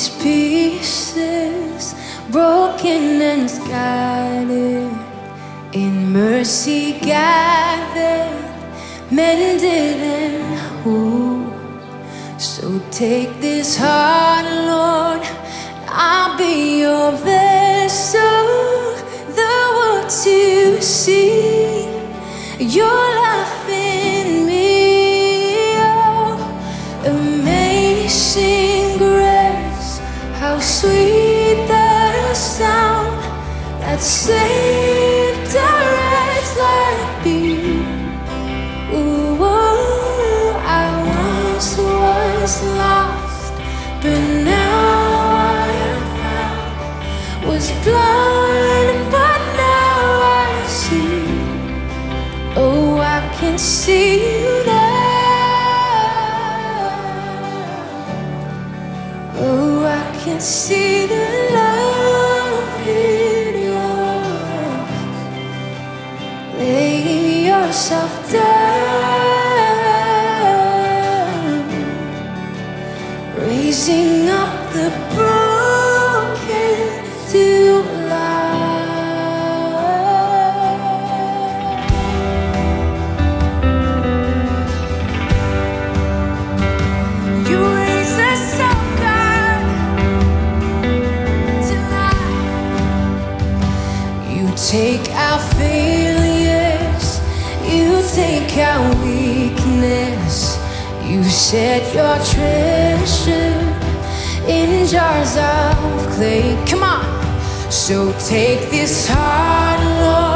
these pieces, broken and scattered, in mercy gathered, mended and whole. So take this heart, Lord, how sweet the sound that saved a wretch like me. Ooh, I once was lost, but now I am found. Was blind, but now I see. Oh, I can see can see the love in your eyes. Laying yourself down, raising up the broken take our failures, you take our weakness, you set your treasure in jars of clay. Come on, so take this heart, Lord.